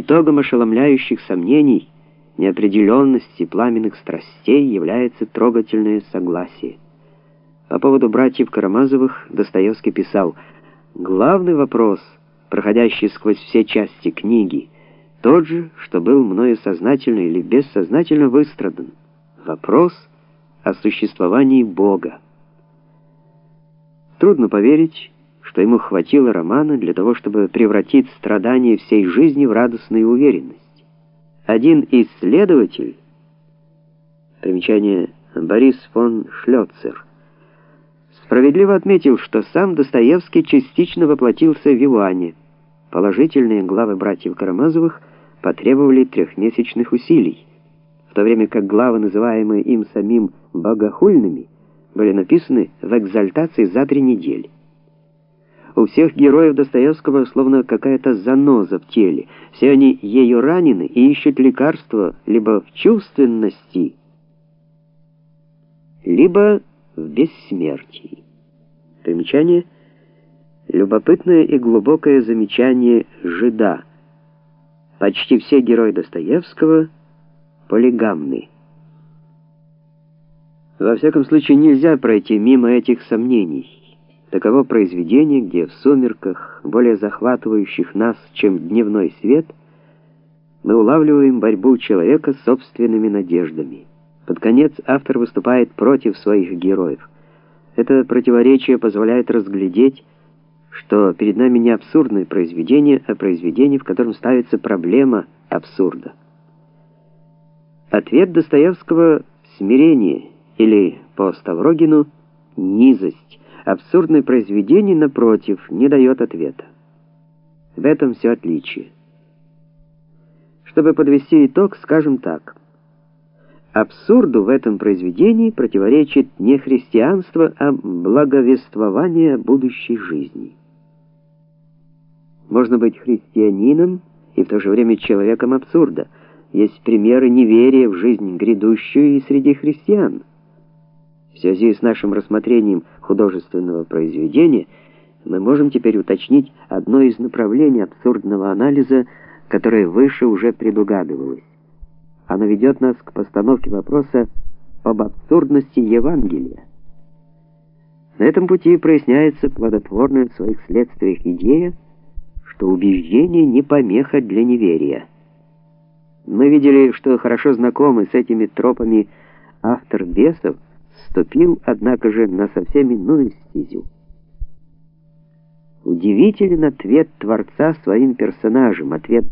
Итогом ошеломляющих сомнений, неопределенности, пламенных страстей является трогательное согласие. По поводу братьев Карамазовых Достоевский писал: "Главный вопрос, проходящий сквозь все части книги, тот же, что был мною сознательно или бессознательно выстрадан. Вопрос о существовании Бога. Трудно поверить, что ему хватило романа для того, чтобы превратить страдания всей жизни в радостную уверенность. Один исследователь, примечание Борис фон Шлёцер, справедливо отметил, что сам Достоевский частично воплотился в Иване. Положительные главы братьев Карамазовых потребовали трехмесячных усилий, в то время как главы, называемые им самим богохульными, были написаны в экзальтации за три недели. У всех героев Достоевского словно какая-то заноза в теле. Все они ею ранены и ищут лекарства либо в чувственности, либо в бессмертии. Примечание любопытное и глубокое замечание жида. Почти все герои Достоевского полигамны. Во всяком случае, нельзя пройти мимо этих сомнений. Таково произведение, где в сумерках, более захватывающих нас, чем дневной свет, мы улавливаем борьбу человека с собственными надеждами. Под конец автор выступает против своих героев. Это противоречие позволяет разглядеть, что перед нами не абсурдное произведение, а произведение, в котором ставится проблема абсурда. Ответ Достоевского — смирение — или по Ставрогину низость. Абсурдное произведение напротив не дает ответа. В этом все отличие. Чтобы подвести итог, скажем так: абсурду в этом произведении противоречит не христианство, а благовествование будущей жизни. Можно быть христианином и в то же время человеком абсурда. Есть примеры неверия в жизнь грядущую и среди христиан. В связи с нашим рассмотрением художественного произведения мы можем теперь уточнить одно из направлений абсурдного анализа, которое выше уже предугадывалось. Оно ведет нас к постановке вопроса об абсурдности Евангелия. На этом пути проясняется плодотворная в своих следствиях идея, что убеждение не помеха для неверия. Мы видели, что хорошо знакомый с этими тропами автор «Бесов» ступил, однако же, на совсем иную стезю. Удивителен ответ Творца своим персонажам, ответ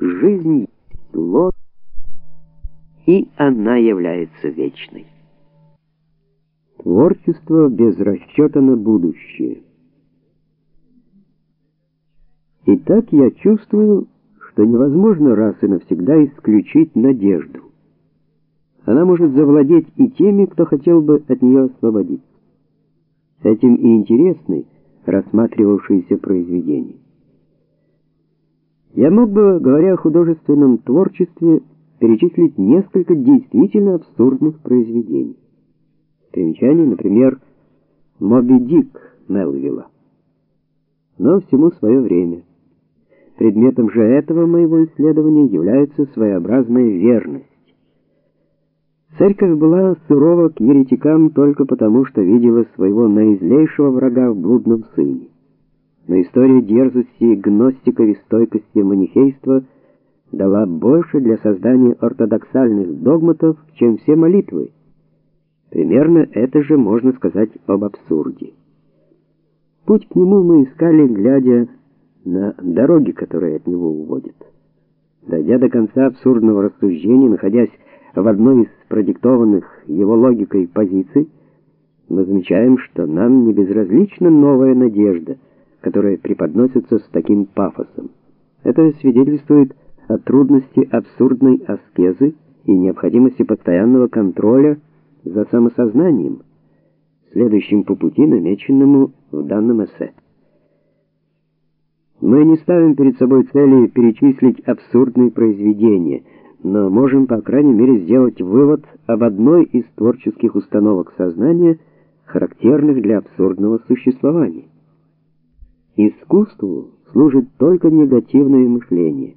«Жизнь ложь, и она является вечной». Творчество без расчета на будущее. Итак, я чувствую, что невозможно раз и навсегда исключить надежду она может завладеть и теми, кто хотел бы от нее освободиться. Этим и интересны рассматривавшиеся произведения. Я мог бы, говоря о художественном творчестве, перечислить несколько действительно абсурдных произведений. Примечание, например, «Моби Дик» Мелвилла. Но всему свое время. Предметом же этого моего исследования является своеобразная верность. Церковь была сурова к еретикам только потому, что видела своего наизлейшего врага в блудном сыне. Но история дерзости гностиков и стойкости манихейства дала больше для создания ортодоксальных догматов, чем все молитвы. Примерно это же можно сказать об абсурде. Путь к нему мы искали, глядя на дороги, которые от него уводят. Дойдя до конца абсурдного рассуждения, находясь в одной из продиктованных его логикой позиций, мы замечаем, что нам не безразлична новая надежда, которая преподносится с таким пафосом. Это свидетельствует о трудности абсурдной аскезы и необходимости постоянного контроля за самосознанием, следующим по пути, намеченному в данном эссе. Мы не ставим перед собой цели перечислить абсурдные произведения – но можем, по крайней мере, сделать вывод об одной из творческих установок сознания, характерных для абсурдного существования. Искусству служит только негативное мышление.